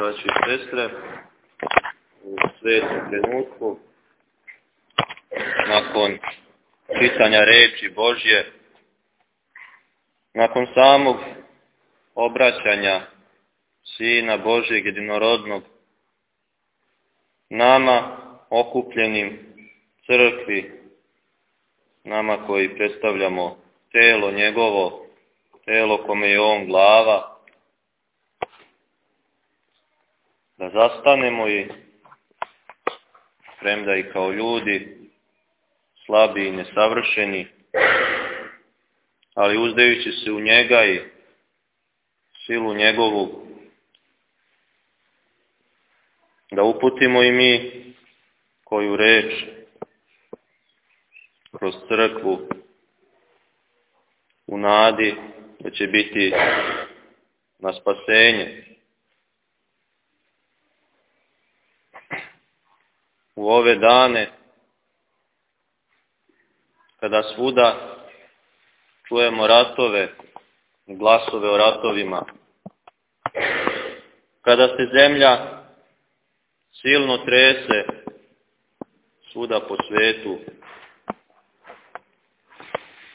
braći i sestre, u svetom trenutku, nakon čitanja reči Božje, nakon samog obraćanja Sina Božjeg jedinorodnog, nama okupljenim crkvi, nama koji predstavljamo telo njegovo, telo kome je on glava, da zastanemo i premda i kao ljudi slabi i nesavršeni, ali uzdajući se u njega i silu njegovu, da uputimo i mi koju reč kroz crkvu u nadi da će biti na spasenje. U ove dane kada svuda čujemo ratove glasove o ratovima, kada se zemlja silno trese svuda po svetu,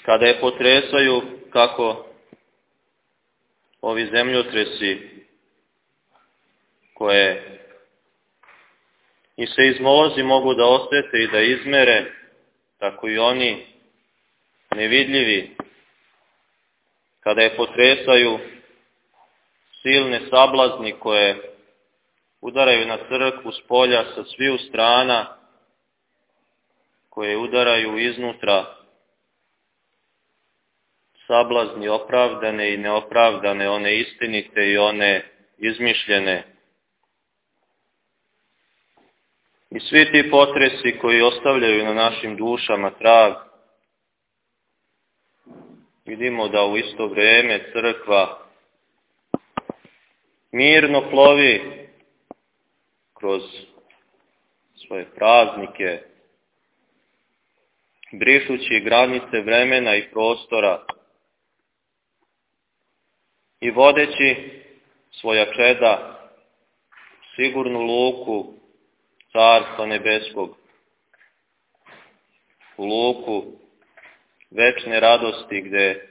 kada je potresaju kako ovi zemljotresi koje i se izmolozi mogu da osete i da izmere, tako i oni nevidljivi, kada je potresaju silne sablazni koje udaraju na crkvu s polja sa sviju strana, koje udaraju iznutra sablazni opravdane i neopravdane, one istinite i one izmišljene. I svi ti potresi koji ostavljaju na našim dušama trag, vidimo da u isto vreme crkva mirno plovi kroz svoje praznike, brišući granice vremena i prostora i vodeći svoja čeda sigurnu luku Carstva Nebeskog, u luku večne radosti gde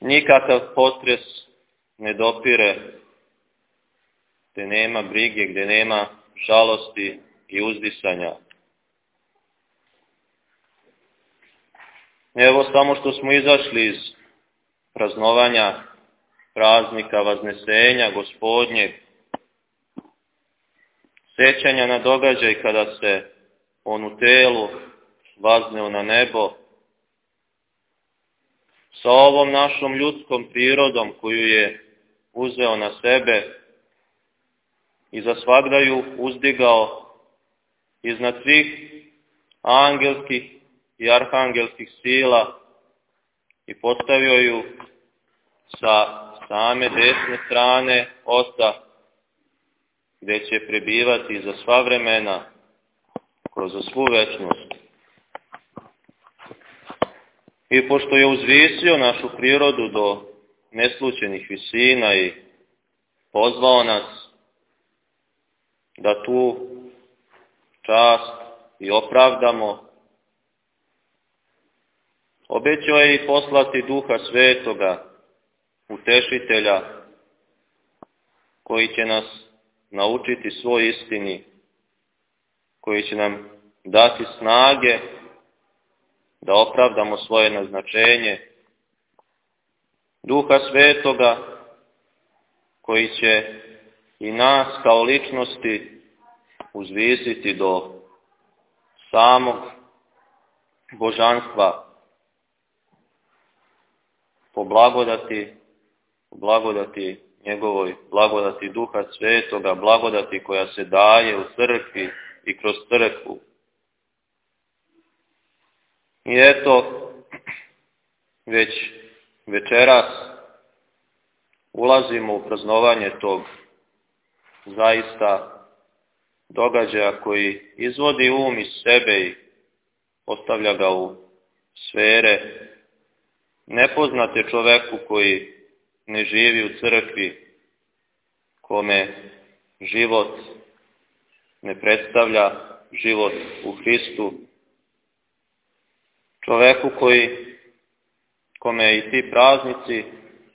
nikakav potres ne dopire, gde nema brige, gde nema žalosti i uzdisanja. Evo samo što smo izašli iz praznovanja praznika Vaznesenja gospodnjeg, sećanja na događaj kada se on u telu vazneo na nebo, sa ovom našom ljudskom prirodom koju je uzeo na sebe i za svagdaju uzdigao iznad svih angelskih i arhangelskih sila i postavio ju sa same desne strane Oca, gde će prebivati za sva vremena, kroz svu večnost. I pošto je uzvisio našu prirodu do neslučenih visina i pozvao nas da tu čast i opravdamo, obećao je i poslati duha svetoga, utešitelja, koji će nas naučiti svoj istini, koji će nam dati snage da opravdamo svoje naznačenje, duha svetoga koji će i nas kao ličnosti uzvisiti do samog božanstva po blagodati, po blagodati njegovoj blagodati duha svetoga, blagodati koja se daje u crkvi i kroz crkvu. I eto, već večeras ulazimo u praznovanje tog zaista događaja koji izvodi um iz sebe i ostavlja ga u sfere nepoznate čoveku koji ne živi u crkvi, kome život ne predstavlja život u Hristu, čoveku koji, kome i ti praznici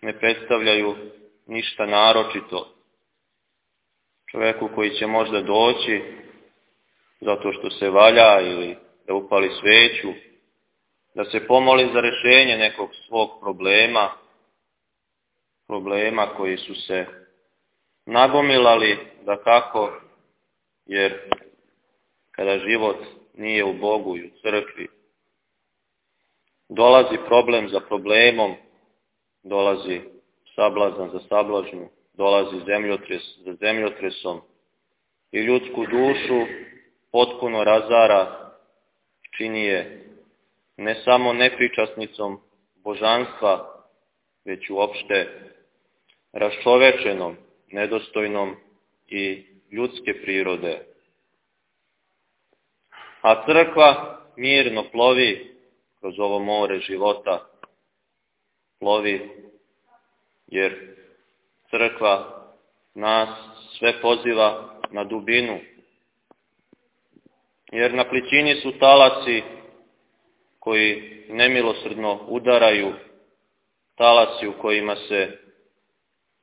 ne predstavljaju ništa naročito, čoveku koji će možda doći zato što se valja ili da upali sveću, da se pomoli za rešenje nekog svog problema, problema koji su se nagomilali da kako, jer kada život nije u Bogu i u crkvi, dolazi problem za problemom, dolazi sablazan za sablažnju, dolazi zemljotres za zemljotresom i ljudsku dušu potpuno razara, čini je ne samo nepričasnicom božanstva, već uopšte raščovečenom, nedostojnom i ljudske prirode. A crkva mirno plovi kroz ovo more života, plovi jer crkva nas sve poziva na dubinu, jer na pličini su talasi koji nemilosrdno udaraju, talasi u kojima se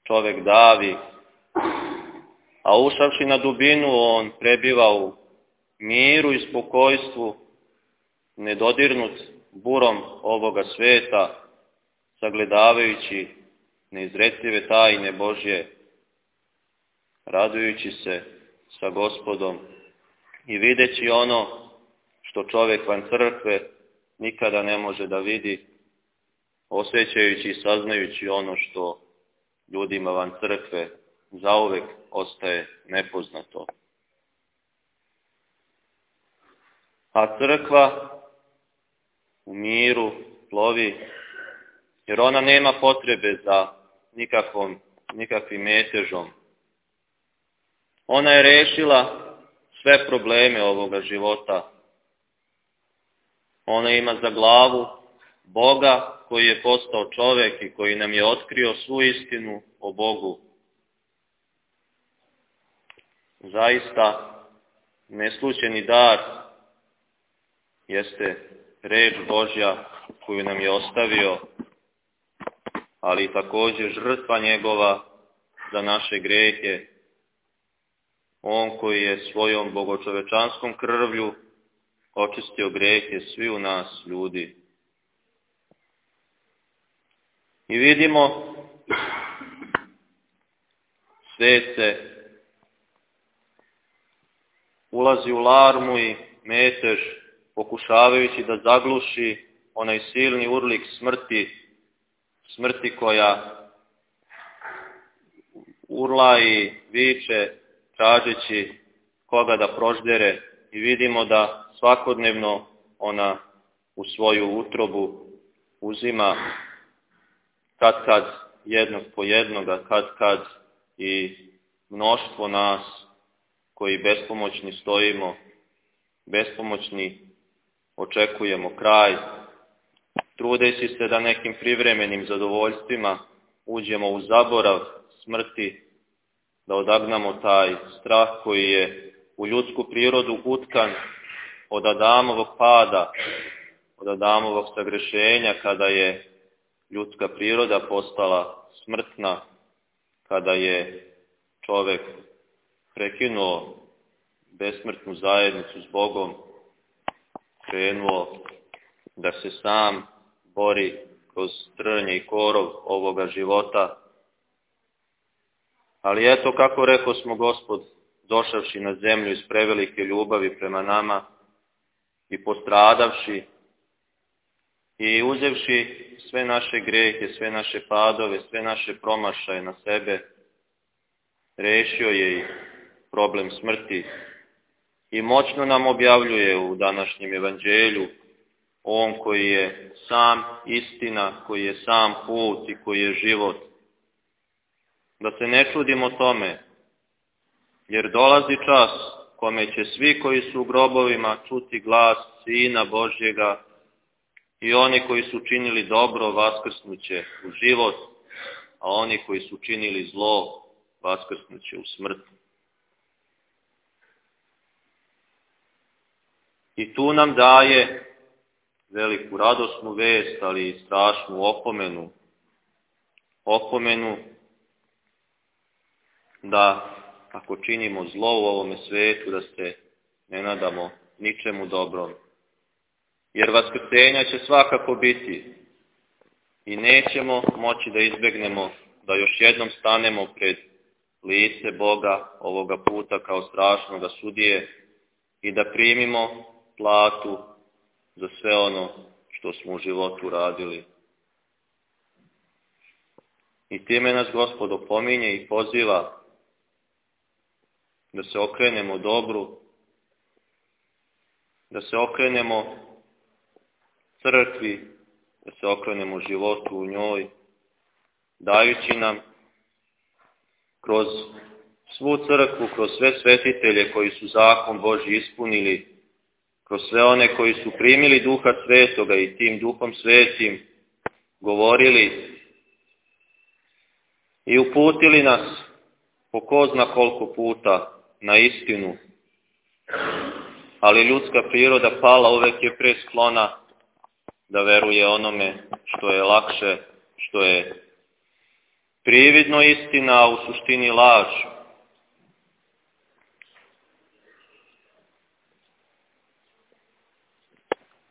čovek davi, a ušavši na dubinu on prebiva u miru i spokojstvu, nedodirnut burom ovoga sveta, sagledavajući neizretljive tajne Božje, radujući se sa gospodom i videći ono što čovek van crkve nikada ne može da vidi, osjećajući i saznajući ono što ljudima van crkve zauvek ostaje nepoznato. A crkva u miru plovi, jer ona nema potrebe za nikakvom, nikakvim metežom. Ona je rešila sve probleme ovoga života. Ona ima za glavu Boga koji je postao čovek i koji nam je otkrio svu istinu o Bogu. Zaista neslučeni dar jeste reč Božja koju nam je ostavio, ali takođe žrtva njegova za naše grehe on koji je svojom bogočovečanskom krvlju očistio grehe svi u nas ljudi. I vidimo svet se ulazi u larmu i metež pokušavajući da zagluši onaj silni urlik smrti, smrti koja urla i viče tražeći koga da proždere. I vidimo da svakodnevno ona u svoju utrobu uzima kad kad jednog po jednoga, kad kad i mnoštvo nas koji bespomoćni stojimo, bespomoćni očekujemo kraj, trudeći se da nekim privremenim zadovoljstvima uđemo u zaborav smrti da odagnamo taj strah koji je u ljudsku prirodu utkan od Adamovog pada, od Adamovog sagrešenja kada je ljudska priroda postala smrtna, kada je čovek prekinuo besmrtnu zajednicu s Bogom, krenuo da se sam bori kroz trnje i korov ovoga života, Ali eto kako rekao smo gospod, došavši na zemlju iz prevelike ljubavi prema nama i postradavši i uzevši sve naše grehe, sve naše padove, sve naše promašaje na sebe, rešio je i problem smrti. I moćno nam objavljuje u današnjem evanđelju on koji je sam istina, koji je sam put i koji je život, da se ne čudimo tome, jer dolazi čas kome će svi koji su u grobovima čuti glas Sina Božjega i oni koji su činili dobro vaskrsnuće u život, a oni koji su činili zlo vaskrsnuće u smrt. I tu nam daje veliku radosnu vest, ali i strašnu opomenu. Opomenu da ako činimo zlo u ovome svetu, da se ne nadamo ničemu dobrom. Jer vaskrsenja će svakako biti i nećemo moći da izbegnemo da još jednom stanemo pred lice Boga ovoga puta kao strašnoga sudije i da primimo platu za sve ono što smo u životu radili. I time nas Gospod opominje i poziva da se okrenemo dobru, da se okrenemo crkvi, da se okrenemo životu u njoj, dajući nam kroz svu crkvu, kroz sve svetitelje koji su zakon Boži ispunili, kroz sve one koji su primili duha svetoga i tim duhom svetim govorili i uputili nas po ko zna koliko puta na istinu. Ali ljudska priroda pala uvek je pre sklona da veruje onome što je lakše, što je prividno istina, a u suštini laž.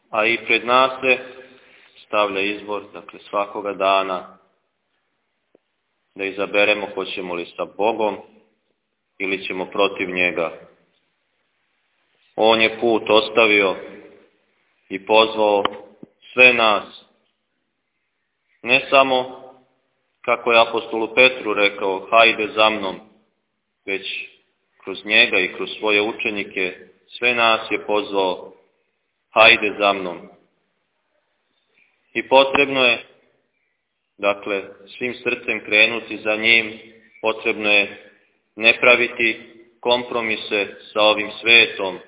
A i pred nas se stavlja izbor, dakle svakoga dana, da izaberemo hoćemo li sa Bogom ili ćemo protiv njega. On je put ostavio i pozvao sve nas. Ne samo, kako je apostolu Petru rekao, hajde za mnom, već kroz njega i kroz svoje učenike sve nas je pozvao, hajde za mnom. I potrebno je, dakle, svim srcem krenuti za njim, potrebno je ne praviti kompromise sa ovim svetom,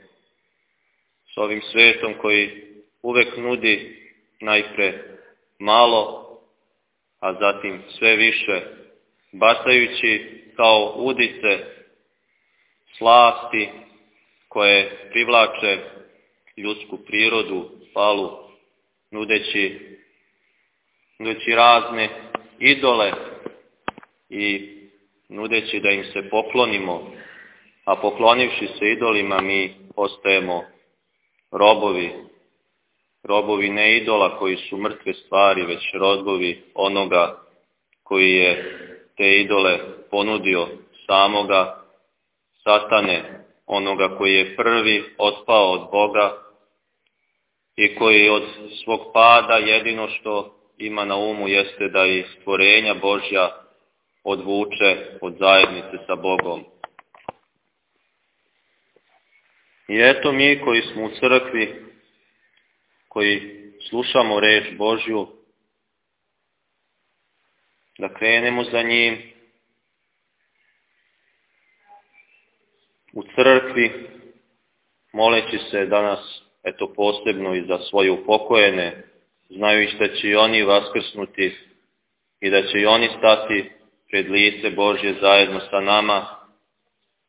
sa ovim svetom koji uvek nudi najpre malo, a zatim sve više, bacajući kao udice slasti koje privlače ljudsku prirodu, palu, nudeći, nudeći razne idole i nudeći da im se poklonimo, a poklonivši se idolima mi postajemo robovi, robovi ne idola koji su mrtve stvari, već robovi onoga koji je te idole ponudio samoga satane, onoga koji je prvi otpao od Boga i koji od svog pada jedino što ima na umu jeste da i stvorenja Božja odvuče od zajednice sa Bogom. I eto mi koji smo u crkvi, koji slušamo reč Božju, da krenemo za njim. U crkvi, moleći se danas, eto posebno i za svoje upokojene, znajući da će i oni vaskrsnuti i da će i oni stati pred lice Božje zajedno sa nama,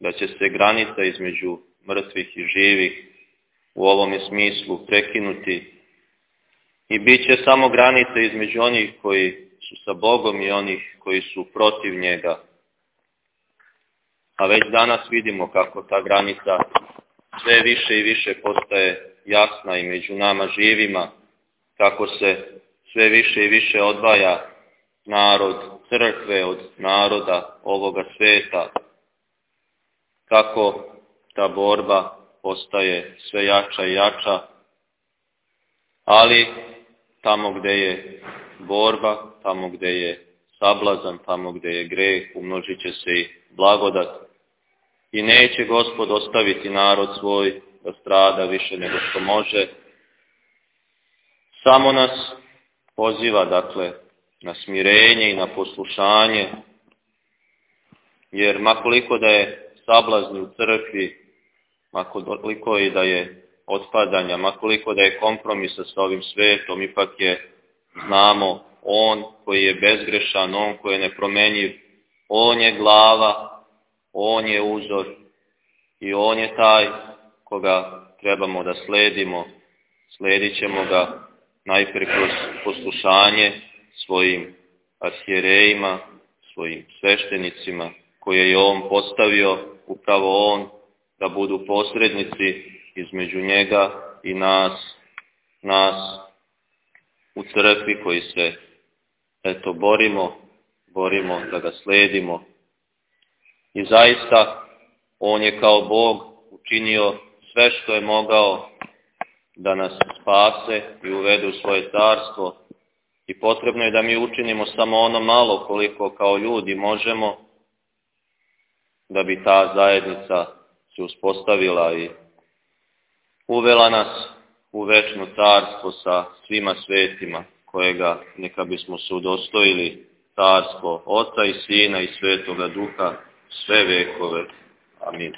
da će se granica između mrtvih i živih u ovome smislu prekinuti i bit će samo granica između onih koji su sa Bogom i onih koji su protiv njega. A već danas vidimo kako ta granica sve više i više postaje jasna i među nama živima, kako se sve više i više odvaja narod crkve od naroda ovoga sveta, kako ta borba postaje sve jača i jača, ali tamo gde je borba, tamo gde je sablazan, tamo gde je greh, umnožit će se i blagodat. I neće gospod ostaviti narod svoj da strada više nego što može. Samo nas poziva, dakle, na smirenje i na poslušanje, jer makoliko da je sablazni u crkvi, makoliko i da je otpadanja, makoliko da je kompromisa s ovim svetom, ipak je, znamo, on koji je bezgrešan, on koji je nepromenjiv, On je glava, On je uzor i On je taj koga trebamo da sledimo. Sledit ćemo ga najprije kroz poslušanje svojim arhijerejima, svojim sveštenicima, koje je On postavio, upravo On, da budu posrednici između njega i nas, nas u crkvi koji se eto borimo, borimo da ga sledimo. I zaista on je kao Bog učinio sve što je mogao da nas spase i uvede u svoje carstvo i potrebno je da mi učinimo samo ono malo koliko kao ljudi možemo da bi ta zajednica se uspostavila i uvela nas u večno carstvo sa svima svetima, kojega neka bismo se udostojili carstvo Oca i Sina i Svetoga Duha sve vekove. Amin.